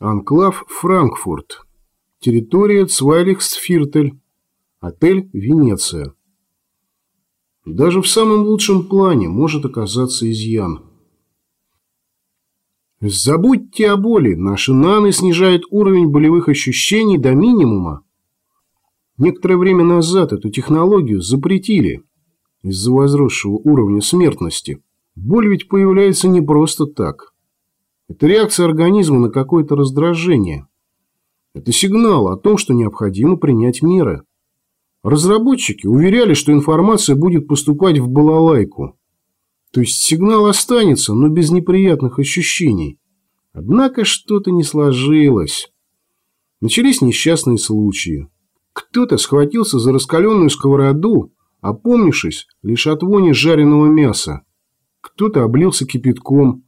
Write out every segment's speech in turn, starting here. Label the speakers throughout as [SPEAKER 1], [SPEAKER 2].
[SPEAKER 1] Анклав Франкфурт. Территория Цвайлихсфиртель. Отель Венеция. Даже в самом лучшем плане может оказаться изъян. Забудьте о боли, наши наны снижают уровень болевых ощущений до минимума. Некоторое время назад эту технологию запретили из-за возросшего уровня смертности. Боль ведь появляется не просто так. Это реакция организма на какое-то раздражение. Это сигнал о том, что необходимо принять меры. Разработчики уверяли, что информация будет поступать в балалайку. То есть сигнал останется, но без неприятных ощущений. Однако что-то не сложилось. Начались несчастные случаи. Кто-то схватился за раскаленную сковороду, опомнившись лишь от вони жареного мяса. Кто-то облился кипятком,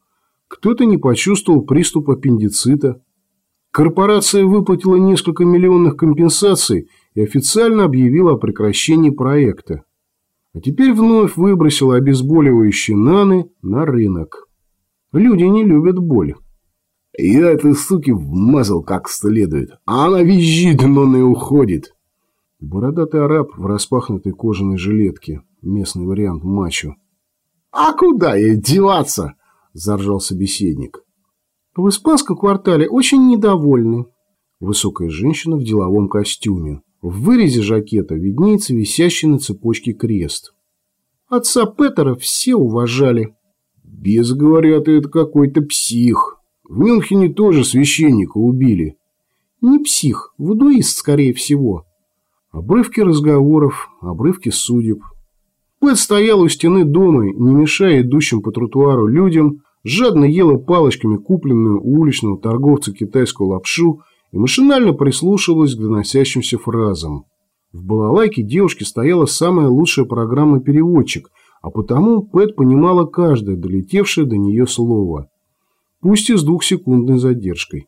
[SPEAKER 1] кто-то не почувствовал приступ аппендицита. Корпорация выплатила несколько миллионных компенсаций и официально объявила о прекращении проекта. А теперь вновь выбросила обезболивающие наны на рынок. Люди не любят боль.
[SPEAKER 2] Я этой суки вмазал как следует, а она визжит, но не уходит.
[SPEAKER 1] Бородатый араб в распахнутой кожаной жилетке, местный вариант мачо.
[SPEAKER 2] «А куда ей деваться?» – заржал собеседник.
[SPEAKER 1] В испанском квартале очень недовольны. Высокая женщина в деловом костюме. В вырезе жакета виднеется висящий на цепочке крест. Отца Петера все уважали.
[SPEAKER 2] Без, говорят, это какой-то псих. В Мюнхене тоже священника убили.
[SPEAKER 1] Не псих, вудуист, скорее всего. Обрывки разговоров, обрывки судеб. Пэт стоял у стены дома, не мешая идущим по тротуару людям, жадно ела палочками купленную у уличного торговца китайскую лапшу и машинально прислушивалась к доносящимся фразам. В балалайке девушки стояла самая лучшая программа-переводчик, а потому Пэт понимала каждое долетевшее до нее слово. Пусть и с двухсекундной задержкой.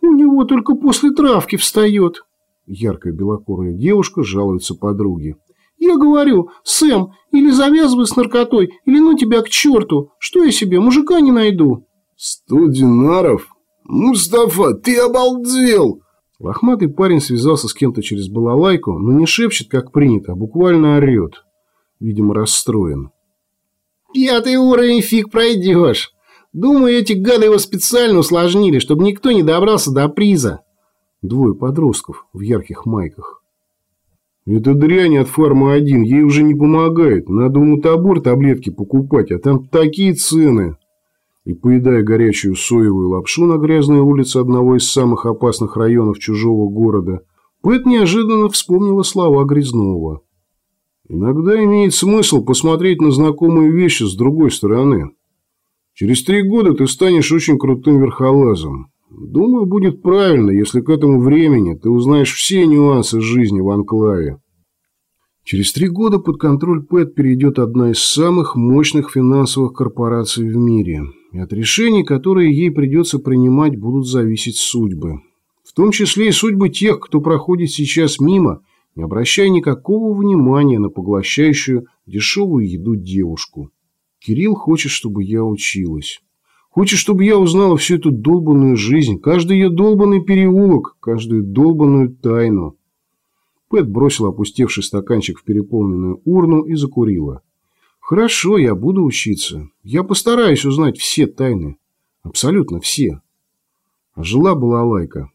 [SPEAKER 1] «У него только после травки встает», Яркая белокурая девушка жалуется подруге. «Я говорю, Сэм, или завязывай с наркотой, или ну тебя к черту. Что я себе, мужика не найду?»
[SPEAKER 2] «Сто динаров? Мустафа, ты обалдел!»
[SPEAKER 1] Лохматый парень связался с кем-то через балалайку, но не шепчет, как принято, а буквально орет. Видимо, расстроен. «Пятый уровень фиг пройдешь. Думаю, эти гады его специально усложнили, чтобы никто не добрался до приза». Двое подростков в ярких майках.
[SPEAKER 2] «Это дрянь от фарма-1, ей уже не помогает. Надо у мутабор таблетки покупать, а там такие цены!»
[SPEAKER 1] И поедая горячую соевую лапшу на грязной улице одного из самых опасных районов чужого города, Пэт неожиданно вспомнила слова Грязнова. «Иногда имеет смысл посмотреть на знакомые вещи с другой стороны. Через три года ты станешь очень крутым верхолазом. Думаю, будет правильно, если к этому времени ты узнаешь все нюансы жизни в Анклаве. Через три года под контроль ПЭТ перейдет одна из самых мощных финансовых корпораций в мире. И от решений, которые ей придется принимать, будут зависеть судьбы. В том числе и судьбы тех, кто проходит сейчас мимо, не обращая никакого внимания на поглощающую дешевую еду девушку. Кирилл хочет, чтобы я училась. Хочет, чтобы я узнала всю эту долбанную жизнь, каждый ее долбанный переулок, каждую долбанную тайну. Пэт бросила опустевший стаканчик в переполненную урну и закурила. «Хорошо, я буду учиться. Я постараюсь узнать все тайны. Абсолютно все». А жила была лайка.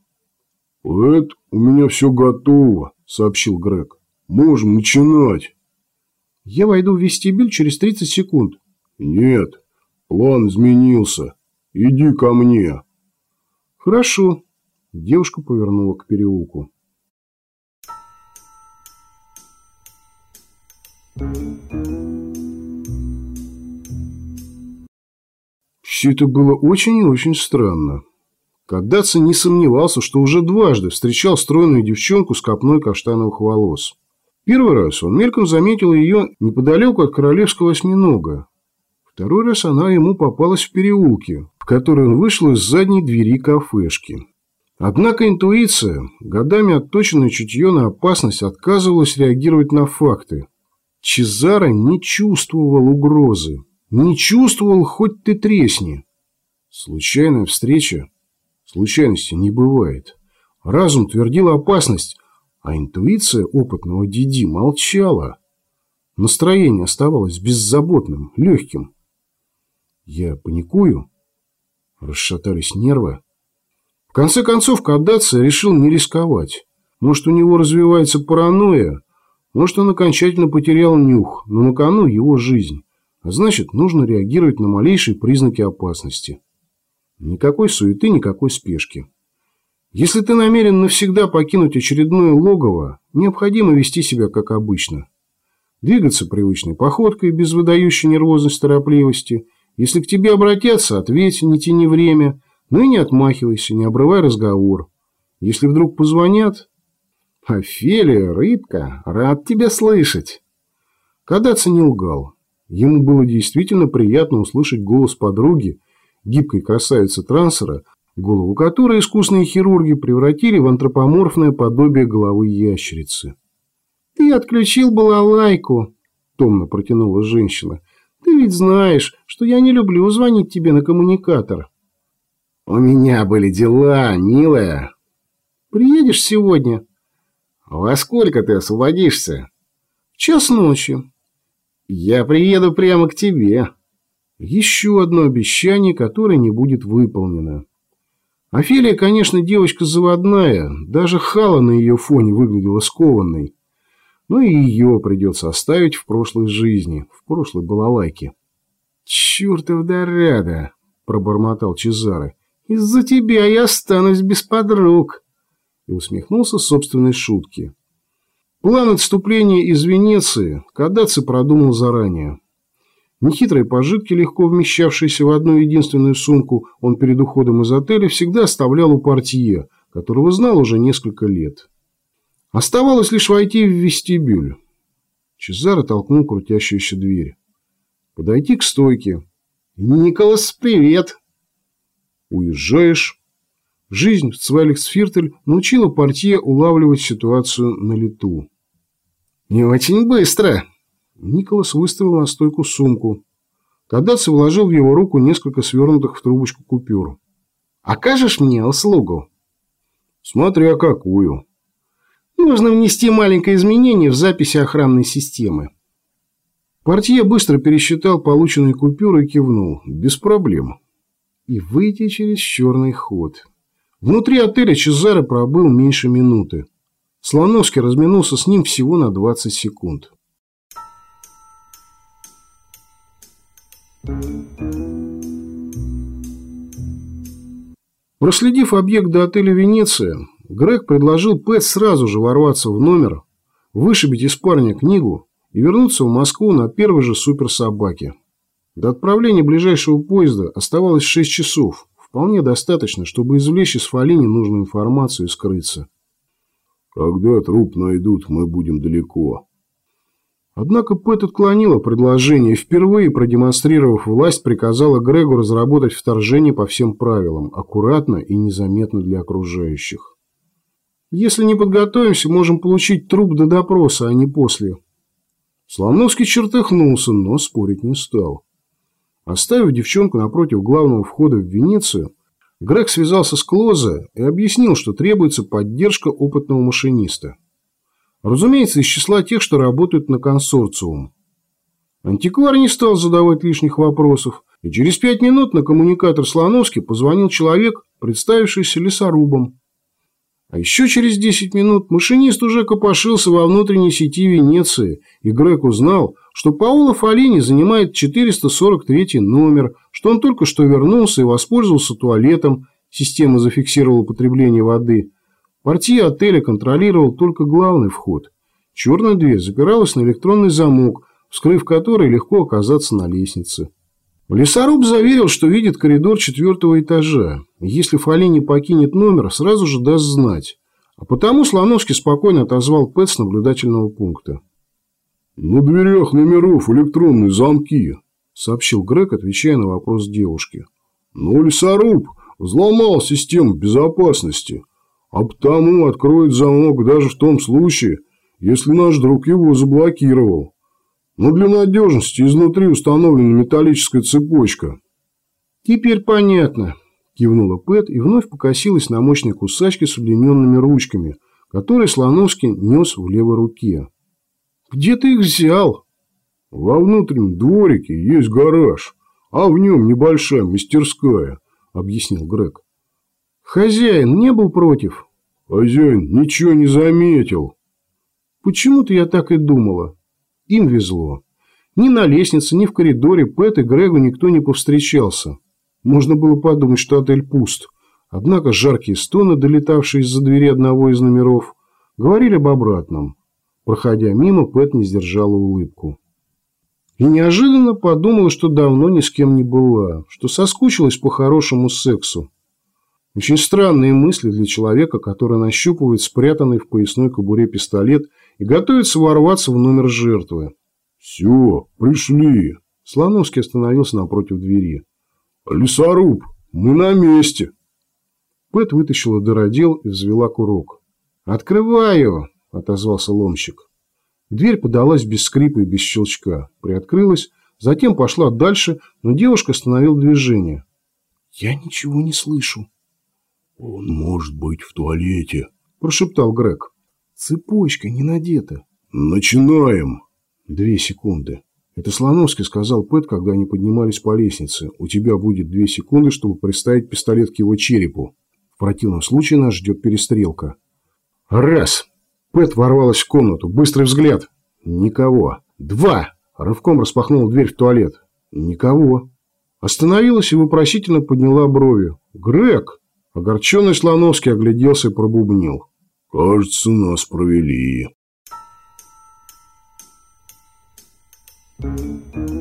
[SPEAKER 2] «Пэт, у меня все готово», — сообщил Грег. «Можем начинать».
[SPEAKER 1] «Я войду в вестибюль через 30 секунд».
[SPEAKER 2] «Нет, План изменился. Иди ко мне.
[SPEAKER 1] Хорошо. Девушка повернула к переулку. Все это было очень и очень странно. Каддаца не сомневался, что уже дважды встречал стройную девчонку с копной каштановых волос. Первый раз он мельком заметил ее неподалеку от королевского осьминога, Второй раз она ему попалась в переулке, в который он вышел из задней двери кафешки. Однако интуиция, годами отточенное чутье на опасность, отказывалась реагировать на факты. Чезаро не чувствовал угрозы. Не чувствовал, хоть ты тресни. Случайная встреча? Случайности не бывает. Разум твердил опасность, а интуиция опытного Диди молчала. Настроение оставалось беззаботным, легким. Я паникую. Расшатались нервы. В конце концов, Кадаци решил не рисковать. Может, у него развивается паранойя, может, он окончательно потерял нюх, но на кону его жизнь. А значит, нужно реагировать на малейшие признаки опасности. Никакой суеты, никакой спешки. Если ты намерен навсегда покинуть очередное логово, необходимо вести себя как обычно. Двигаться привычной походкой, без выдающей нервозности торопливости. Если к тебе обратятся, ответь, не тяни время, но и не отмахивайся, не обрывай разговор. Если вдруг позвонят, «Офелия, рыбка, рад тебя слышать!» Кадаться не лгал. Ему было действительно приятно услышать голос подруги, гибкой красавицы трансера, голову которой искусные хирурги превратили в антропоморфное подобие головы ящерицы. «Ты отключил балалайку», – томно протянула женщина. «Ты ведь знаешь, что я не люблю звонить тебе на коммуникатор».
[SPEAKER 2] «У меня были дела, милая».
[SPEAKER 1] «Приедешь сегодня?»
[SPEAKER 2] «Во сколько ты освободишься?»
[SPEAKER 1] «В час ночи».
[SPEAKER 2] «Я приеду прямо к тебе».
[SPEAKER 1] Еще одно обещание, которое не будет выполнено. Офелия, конечно, девочка заводная, даже Хала на ее фоне выглядела скованной. Но и ее придется оставить в прошлой жизни, в прошлой балалайке.
[SPEAKER 2] «Чертов дорада!» – пробормотал Чезаре.
[SPEAKER 1] «Из-за тебя я останусь без подруг!» и усмехнулся собственной шутки. План отступления из Венеции Кадаци продумал заранее. Нехитрые пожитки, легко вмещавшиеся в одну единственную сумку, он перед уходом из отеля всегда оставлял у портье, которого знал уже несколько лет. Оставалось лишь войти в вестибюль. Чезаро толкнул крутящуюся дверь. Подойти к стойке.
[SPEAKER 2] «Николас, привет!»
[SPEAKER 1] «Уезжаешь?» Жизнь в Цвайлихсфиртель научила портье улавливать ситуацию на лету.
[SPEAKER 2] «Не очень быстро!»
[SPEAKER 1] Николас выставил на стойку сумку. Кадаци вложил в его руку несколько свернутых в трубочку купюр.
[SPEAKER 2] «Окажешь мне услугу?»
[SPEAKER 1] «Смотря какую».
[SPEAKER 2] «Нужно внести маленькое изменение в записи охранной системы».
[SPEAKER 1] Портье быстро пересчитал полученные купюры и кивнул. «Без проблем». И выйти через черный ход. Внутри отеля Чезаре пробыл меньше минуты. Слоновский разминулся с ним всего на 20 секунд. Проследив объект до отеля «Венеция», Грег предложил Пэт сразу же ворваться в номер, вышибить из парня книгу и вернуться в Москву на первой же суперсобаке. До отправления ближайшего поезда оставалось 6 часов, Вполне достаточно, чтобы извлечь из Фалини нужную информацию и скрыться.
[SPEAKER 2] Когда труп найдут, мы будем далеко.
[SPEAKER 1] Однако Пэт отклонила предложение и впервые, продемонстрировав власть, приказала Грегу разработать вторжение по всем правилам, аккуратно и незаметно для окружающих. Если не подготовимся, можем получить труп до допроса, а не после. Слоновский чертыхнулся, но спорить не стал. Оставив девчонку напротив главного входа в Венецию, Грег связался с Клозе и объяснил, что требуется поддержка опытного машиниста. Разумеется, из числа тех, что работают на консорциум. Антиквар не стал задавать лишних вопросов, и через пять минут на коммуникатор Слоновский позвонил человек, представившийся лесорубом. А еще через 10 минут машинист уже копошился во внутренней сети Венеции, и Грег узнал, что Паоло Фалини занимает 443 номер, что он только что вернулся и воспользовался туалетом, система зафиксировала потребление воды. Партия отеля контролировал только главный вход. Черная дверь запиралась на электронный замок, вскрыв который легко оказаться на лестнице. Лесоруб заверил, что видит коридор четвертого этажа. Если Фалини покинет номер, сразу же даст знать. А потому Слоновский спокойно отозвал Пэт с наблюдательного пункта.
[SPEAKER 2] «На дверях номеров электронные замки», —
[SPEAKER 1] сообщил Грег, отвечая на вопрос девушки.
[SPEAKER 2] «Но лесоруб взломал систему безопасности, а потому откроет замок даже в том случае, если наш друг его заблокировал но для надежности изнутри установлена металлическая цепочка.
[SPEAKER 1] Теперь понятно. Кивнула Пэт и вновь покосилась на мощной кусачке с удлиненными ручками, которые Слоновский нес в левой руке. «Где ты их взял?»
[SPEAKER 2] «Во внутреннем дворике есть гараж, а в нем небольшая мастерская», — объяснил Грег.
[SPEAKER 1] «Хозяин не был против?»
[SPEAKER 2] «Хозяин ничего не заметил».
[SPEAKER 1] «Почему-то я так и думала. Им везло. Ни на лестнице, ни в коридоре Пэт и Грегу никто не повстречался. Можно было подумать, что отель пуст. Однако жаркие стоны, долетавшие из-за двери одного из номеров, говорили об обратном. Проходя мимо, Пэт не сдержала улыбку. И неожиданно подумала, что давно ни с кем не была, что соскучилась по хорошему сексу. Очень странные мысли для человека, который нащупывает спрятанный в поясной кобуре пистолет и готовится ворваться в номер жертвы.
[SPEAKER 2] «Все, пришли!»
[SPEAKER 1] Слоновский остановился напротив двери.
[SPEAKER 2] «Лесоруб, мы на месте!»
[SPEAKER 1] Пэт вытащила дыродел и взвела курок. «Открываю!» – отозвался ломщик. Дверь подалась без скрипа и без щелчка, приоткрылась, затем пошла дальше, но девушка остановила движение. «Я ничего не слышу».
[SPEAKER 2] «Он может быть в туалете», –
[SPEAKER 1] прошептал Грег. «Цепочка не надета».
[SPEAKER 2] «Начинаем».
[SPEAKER 1] Две секунды. Это Слоновский сказал Пэт, когда они поднимались по лестнице. У тебя будет две секунды, чтобы приставить пистолет к его черепу. В противном случае нас ждет перестрелка. Раз. Пэт ворвалась в комнату. Быстрый взгляд. Никого. Два. Рывком распахнула дверь в туалет. Никого. Остановилась и вопросительно подняла брови. Грег. Огорченный Слоновский огляделся и пробубнил.
[SPEAKER 2] «Кажется, нас провели».
[SPEAKER 3] Música